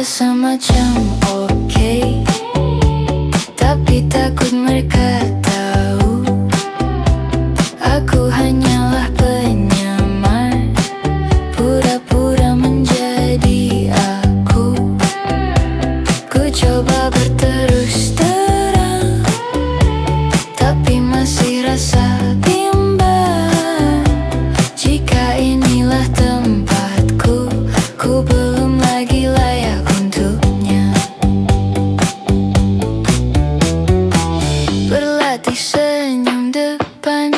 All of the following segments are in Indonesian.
Para sa macam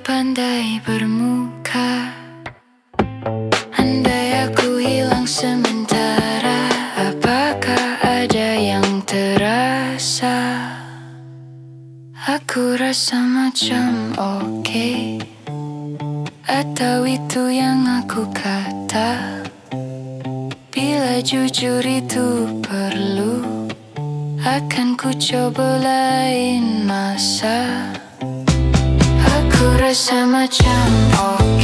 pandai bermuka. Andai aku hilang sementara Apakah ada yang terasa? Aku rasa macam oke okay. Atau itu yang aku kata? Bila jujur itu perlu Akan ku coba lain masa. Could I Kurasama-chan, okay